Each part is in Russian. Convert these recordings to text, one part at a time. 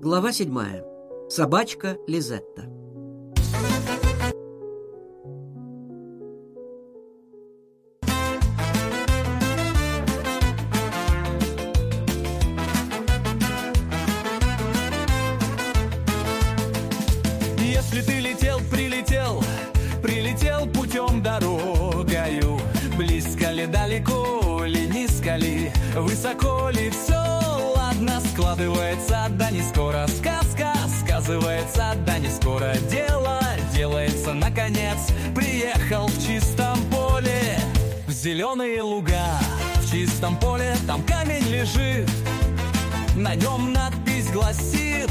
Глава седьмая. Собачка Лизетта. Складывается, да не скоро сказка сказывается, да не скоро дело делается, наконец, приехал в чистом поле, в зеленые луга, в чистом поле, там камень лежит, на нем надпись гласит,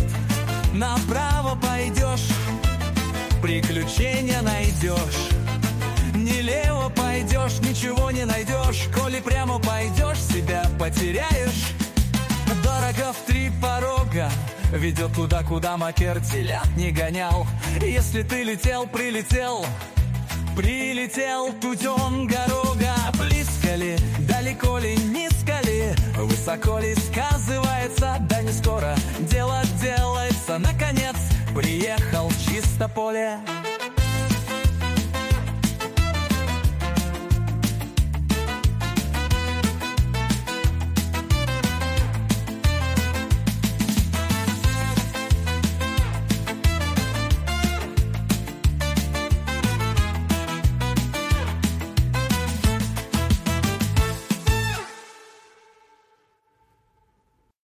направо пойдешь, приключения найдешь. Не лево пойдешь, ничего не найдешь, коли прямо пойдешь, себя потеряешь. Дорого в три порога, ведет туда, куда макер телят не гонял. Если ты летел, прилетел, прилетел путем дорога. Близко ли, далеко ли, низко ли, высоко ли сказывается, да не скоро дело делается. Наконец приехал в чисто поле.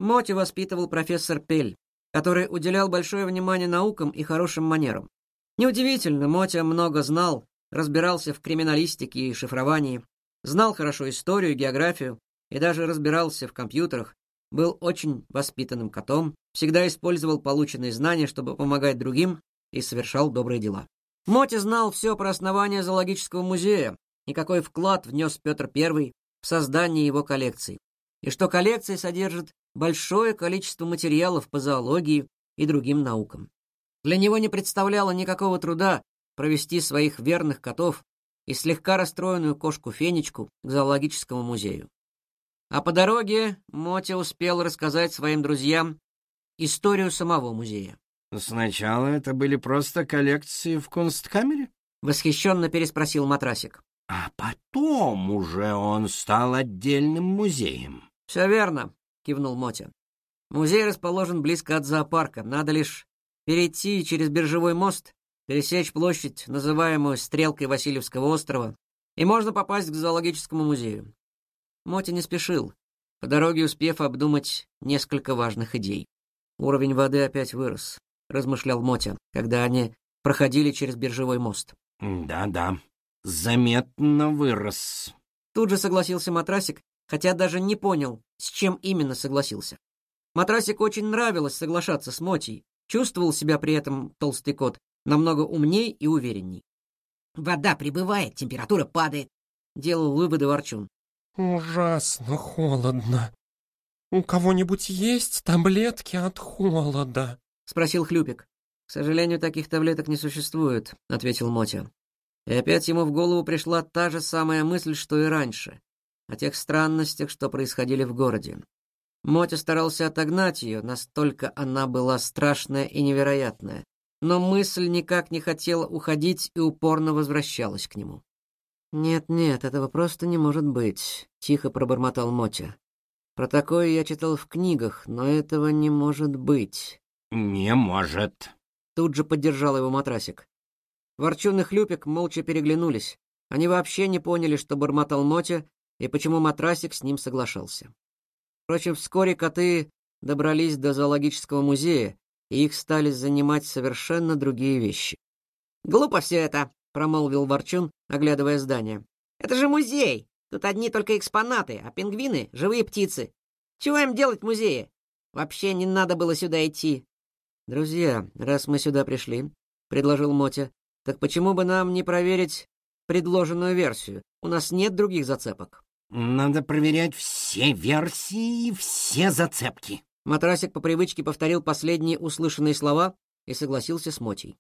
Моти воспитывал профессор Пель, который уделял большое внимание наукам и хорошим манерам. Неудивительно, Мотя много знал, разбирался в криминалистике и шифровании, знал хорошо историю, географию и даже разбирался в компьютерах, был очень воспитанным котом, всегда использовал полученные знания, чтобы помогать другим и совершал добрые дела. Моти знал все про основание зоологического музея и какой вклад внес Петр I в создание его коллекции, и что коллекция содержит большое количество материалов по зоологии и другим наукам. Для него не представляло никакого труда провести своих верных котов и слегка расстроенную кошку Фенечку к зоологическому музею. А по дороге Мотя успел рассказать своим друзьям историю самого музея. Сначала это были просто коллекции в Кунсткамере? Восхищенно переспросил матрасик. А потом уже он стал отдельным музеем. Все верно, кивнул Мотя. Музей расположен близко от зоопарка. Надо лишь перейти через биржевой мост, пересечь площадь, называемую Стрелкой Васильевского острова, и можно попасть к зоологическому музею. Мотя не спешил, по дороге успев обдумать несколько важных идей. Уровень воды опять вырос, размышлял Мотя, когда они проходили через биржевой мост. Да-да, заметно вырос. Тут же согласился матрасик, хотя даже не понял, с чем именно согласился. Матрасик очень нравилось соглашаться с Мотей, чувствовал себя при этом толстый кот намного умней и уверенней. «Вода прибывает, температура падает», — делал выводы Ворчун. «Ужасно холодно. У кого-нибудь есть таблетки от холода?» — спросил Хлюпик. «К сожалению, таких таблеток не существует», — ответил Мотя. И опять ему в голову пришла та же самая мысль, что и раньше, о тех странностях, что происходили в городе. Мотя старался отогнать ее, настолько она была страшная и невероятная, но мысль никак не хотела уходить и упорно возвращалась к нему. «Нет-нет, этого просто не может быть», — тихо пробормотал Мотя. «Про такое я читал в книгах, но этого не может быть». «Не может», — тут же поддержал его матрасик. Ворчун и Хлюпик молча переглянулись. Они вообще не поняли, что бормотал Мотя и почему матрасик с ним соглашался. Впрочем, вскоре коты добрались до зоологического музея, и их стали занимать совершенно другие вещи. «Глупо все это», — промолвил Ворчун, оглядывая здание. «Это же музей! Тут одни только экспонаты, а пингвины — живые птицы. Чего им делать в музее? Вообще не надо было сюда идти». «Друзья, раз мы сюда пришли», — предложил Мотя, «так почему бы нам не проверить предложенную версию? У нас нет других зацепок». «Надо проверять все версии и все зацепки». Матрасик по привычке повторил последние услышанные слова и согласился с Мотей.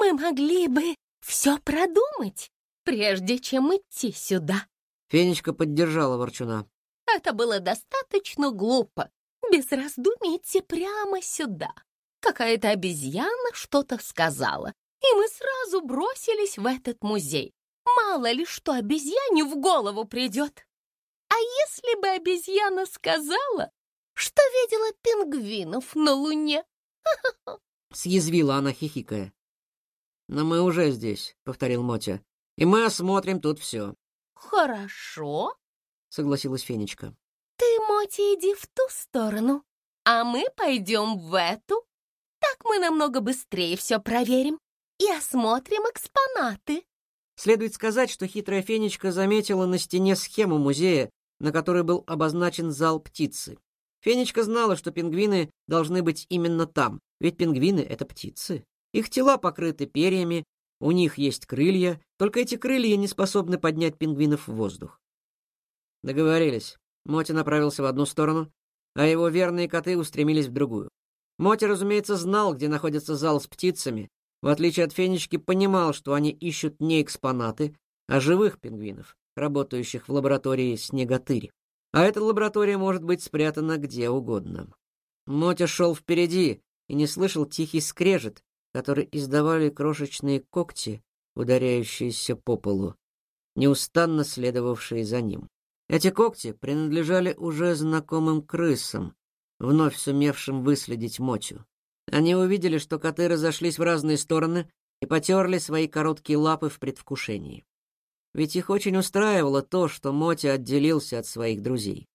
«Мы могли бы все продумать, прежде чем идти сюда». Фенечка поддержала Ворчуна. Это было достаточно глупо. Без раздумий идти прямо сюда. Какая-то обезьяна что-то сказала, и мы сразу бросились в этот музей. Мало ли что обезьяне в голову придет. А если бы обезьяна сказала, что видела пингвинов на Луне? Съязвила она, хихикая. «Но мы уже здесь», — повторил Мотя. «И мы осмотрим тут все». «Хорошо», — согласилась Фенечка. «Ты, Мотя, иди в ту сторону, а мы пойдем в эту. Так мы намного быстрее все проверим и осмотрим экспонаты». Следует сказать, что хитрая Фенечка заметила на стене схему музея, на которой был обозначен зал птицы. Фенечка знала, что пингвины должны быть именно там, ведь пингвины — это птицы. Их тела покрыты перьями, у них есть крылья, только эти крылья не способны поднять пингвинов в воздух. Договорились. Моти направился в одну сторону, а его верные коты устремились в другую. Моти, разумеется, знал, где находится зал с птицами, в отличие от Фенечки, понимал, что они ищут не экспонаты, а живых пингвинов, работающих в лаборатории Снеготырь. А эта лаборатория может быть спрятана где угодно. Мотя шел впереди и не слышал тихий скрежет, который издавали крошечные когти, ударяющиеся по полу, неустанно следовавшие за ним. Эти когти принадлежали уже знакомым крысам, вновь сумевшим выследить Мотю. Они увидели, что коты разошлись в разные стороны и потерли свои короткие лапы в предвкушении. Ведь их очень устраивало то, что Мотя отделился от своих друзей.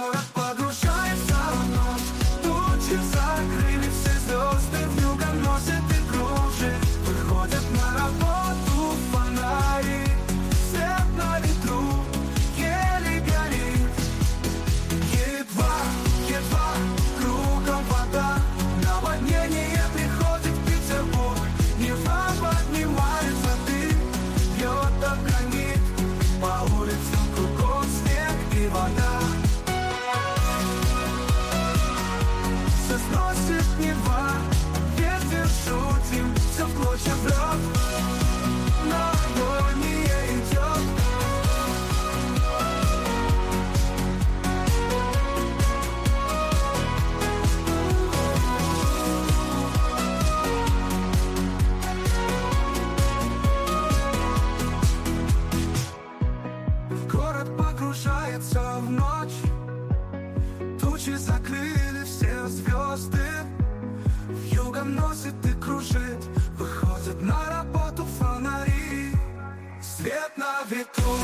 Corazón. А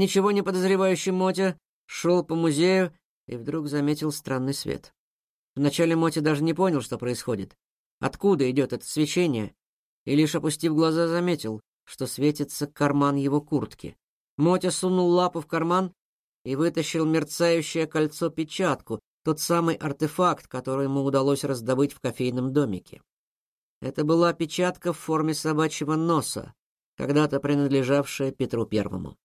ничего не подозревающий Мотя шел по музею и вдруг заметил странный свет. Вначале Мотя даже не понял, что происходит, откуда идет это свечение, и лишь опустив глаза заметил, что светится карман его куртки. Мотя сунул лапу в карман и вытащил мерцающее кольцо-печатку, тот самый артефакт, который ему удалось раздобыть в кофейном домике. Это была печатка в форме собачьего носа, когда-то принадлежавшая Петру Первому.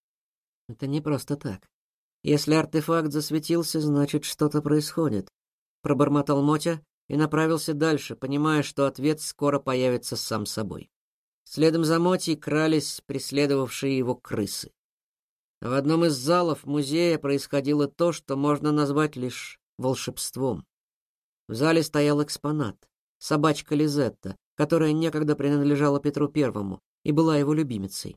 Это не просто так. Если артефакт засветился, значит, что-то происходит. Пробормотал Мотя и направился дальше, понимая, что ответ скоро появится сам собой. Следом за Мотей крались преследовавшие его крысы. В одном из залов музея происходило то, что можно назвать лишь волшебством. В зале стоял экспонат — собачка Лизетта, которая некогда принадлежала Петру Первому и была его любимицей.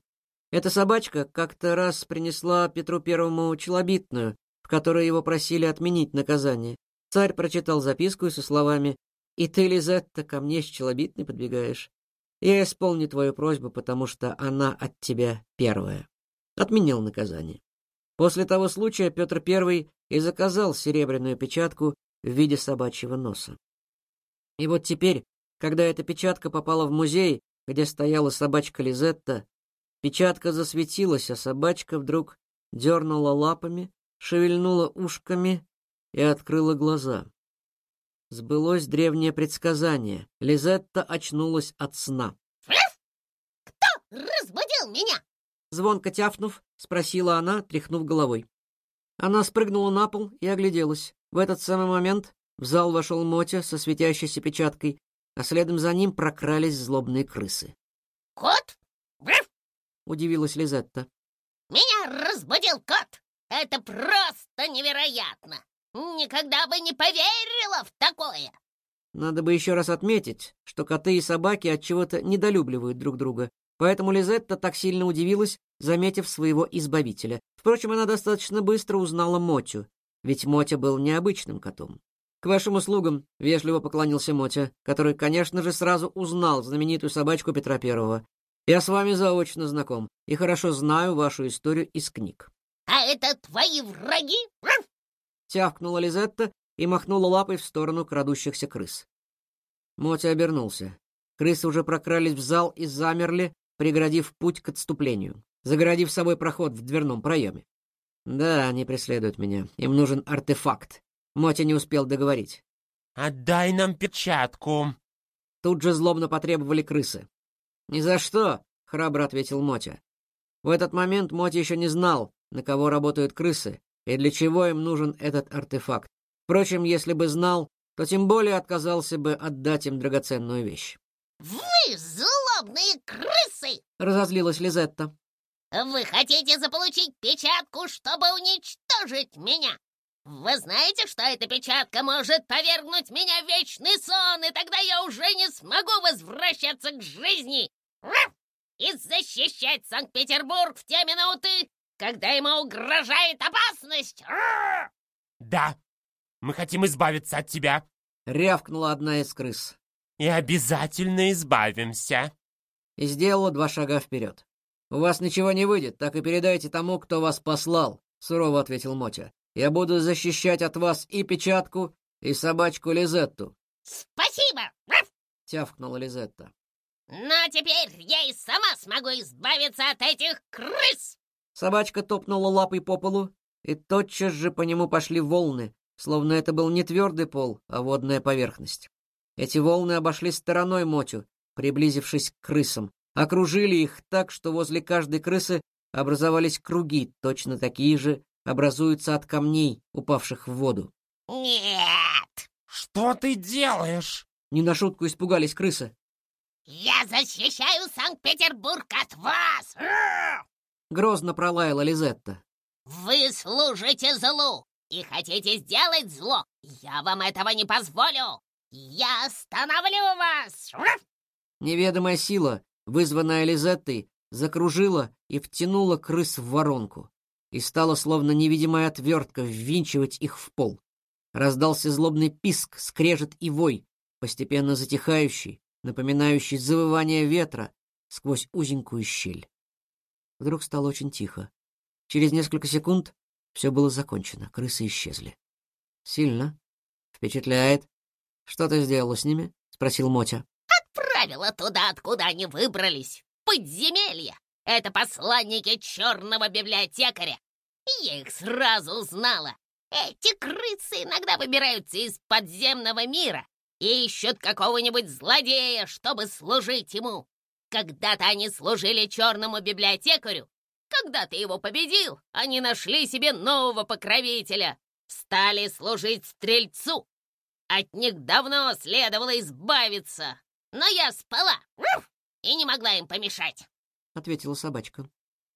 Эта собачка как-то раз принесла Петру Первому челобитную, в которой его просили отменить наказание. Царь прочитал записку со словами «И ты, Лизетта, ко мне с челобитной подбегаешь. Я исполню твою просьбу, потому что она от тебя первая». Отменил наказание. После того случая Петр Первый и заказал серебряную печатку в виде собачьего носа. И вот теперь, когда эта печатка попала в музей, где стояла собачка Лизетта, Печатка засветилась, а собачка вдруг дернула лапами, шевельнула ушками и открыла глаза. Сбылось древнее предсказание. Лизетта очнулась от сна. «Кто разбудил меня?» Звонко тяфнув, спросила она, тряхнув головой. Она спрыгнула на пол и огляделась. В этот самый момент в зал вошел Мотя со светящейся печаткой, а следом за ним прокрались злобные крысы. «Кот? Удивилась Лизетта. Меня разбудил кот. Это просто невероятно. Никогда бы не поверила в такое. Надо бы еще раз отметить, что коты и собаки от чего-то недолюбливают друг друга. Поэтому Лизетта так сильно удивилась, заметив своего избавителя. Впрочем, она достаточно быстро узнала Мотю, ведь Мотя был необычным котом. «К вашим услугам», — вежливо поклонился Мотя, который, конечно же, сразу узнал знаменитую собачку Петра Первого. Я с вами заочно знаком и хорошо знаю вашу историю из книг. А это твои враги? Тявкнула Лизетта и махнула лапой в сторону крадущихся крыс. Мотя обернулся. Крысы уже прокрались в зал и замерли, преградив путь к отступлению, загородив собой проход в дверном проеме. Да, они преследуют меня. Им нужен артефакт. Мотя не успел договорить. «Отдай нам печатку!» Тут же злобно потребовали крысы. «Ни за что!» — храбро ответил Мотя. В этот момент Мотя еще не знал, на кого работают крысы и для чего им нужен этот артефакт. Впрочем, если бы знал, то тем более отказался бы отдать им драгоценную вещь. «Вы злобные крысы!» — разозлилась Лизетта. «Вы хотите заполучить печатку, чтобы уничтожить меня? Вы знаете, что эта печатка может повергнуть меня в вечный сон, и тогда я уже не смогу возвращаться к жизни!» И защищать Санкт-Петербург в те минуты, когда ему угрожает опасность. Да, мы хотим избавиться от тебя, рявкнула одна из крыс. И обязательно избавимся. И сделала два шага вперед. У вас ничего не выйдет, так и передайте тому, кто вас послал, сурово ответил Мотя. Я буду защищать от вас и печатку, и собачку Лизетту. Спасибо! тявкнула Лизетта. Но теперь я и сама смогу избавиться от этих крыс!» Собачка топнула лапой по полу, и тотчас же по нему пошли волны, словно это был не твердый пол, а водная поверхность. Эти волны обошли стороной Мотю, приблизившись к крысам, окружили их так, что возле каждой крысы образовались круги, точно такие же образуются от камней, упавших в воду. «Нет!» «Что ты делаешь?» Не на шутку испугались крысы. «Я защищаю Санкт-Петербург от вас!» Грозно пролаяла Лизетта. «Вы служите злу и хотите сделать зло. Я вам этого не позволю. Я остановлю вас!» Неведомая сила, вызванная Лизеттой, закружила и втянула крыс в воронку и стала, словно невидимая отвертка, ввинчивать их в пол. Раздался злобный писк, скрежет и вой, постепенно затихающий, напоминающий завывание ветра сквозь узенькую щель. Вдруг стало очень тихо. Через несколько секунд все было закончено, крысы исчезли. «Сильно? Впечатляет. Что ты сделала с ними?» — спросил Мотя. «Отправила туда, откуда они выбрались, подземелье. Это посланники черного библиотекаря. Я их сразу узнала. Эти крысы иногда выбираются из подземного мира и ищут какого-нибудь злодея, чтобы служить ему. Когда-то они служили черному библиотекарю. Когда ты его победил, они нашли себе нового покровителя. Стали служить стрельцу. От них давно следовало избавиться. Но я спала и не могла им помешать. — ответила собачка.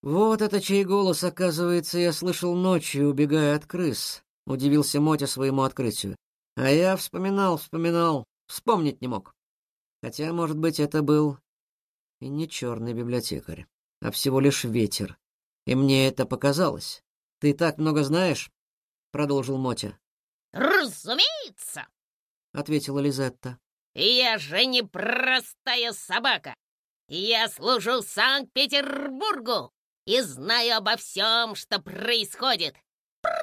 «Вот это чей голос, оказывается, я слышал ночью, убегая от крыс», — удивился Мотя своему открытию. «А я вспоминал, вспоминал, вспомнить не мог. Хотя, может быть, это был и не черный библиотекарь, а всего лишь ветер. И мне это показалось. Ты так много знаешь?» — продолжил Мотя. «Разумеется!» — ответила Лизетта. «Я же не простая собака. Я служу Санкт-Петербургу и знаю обо всем, что происходит.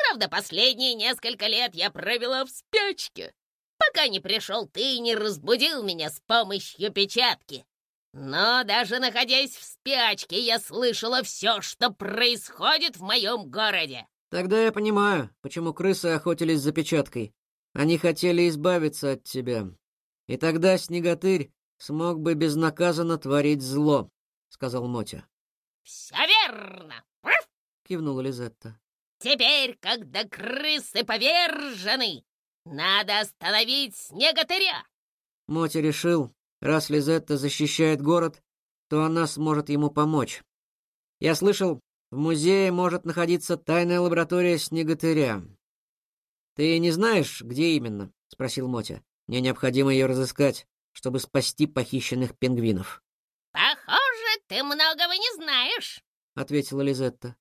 Правда, последние несколько лет я провела в спячке, пока не пришел ты и не разбудил меня с помощью печатки. Но даже находясь в спячке, я слышала все, что происходит в моем городе. Тогда я понимаю, почему крысы охотились за печаткой. Они хотели избавиться от тебя. И тогда Снеготырь смог бы безнаказанно творить зло, — сказал Мотя. «Все верно!» — кивнула Лизетта. «Теперь, когда крысы повержены, надо остановить снеготыря!» Мотя решил, раз Лизетта защищает город, то она сможет ему помочь. Я слышал, в музее может находиться тайная лаборатория снеготыря. Ты не знаешь, где именно? — спросил Мотя. Мне необходимо ее разыскать, чтобы спасти похищенных пингвинов. «Похоже, ты многого не знаешь», — ответила Лизетта.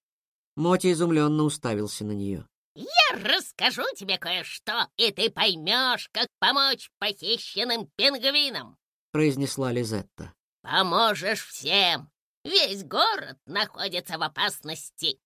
Моти изумленно уставился на нее. «Я расскажу тебе кое-что, и ты поймешь, как помочь похищенным пингвинам», — произнесла Лизетта. «Поможешь всем. Весь город находится в опасности.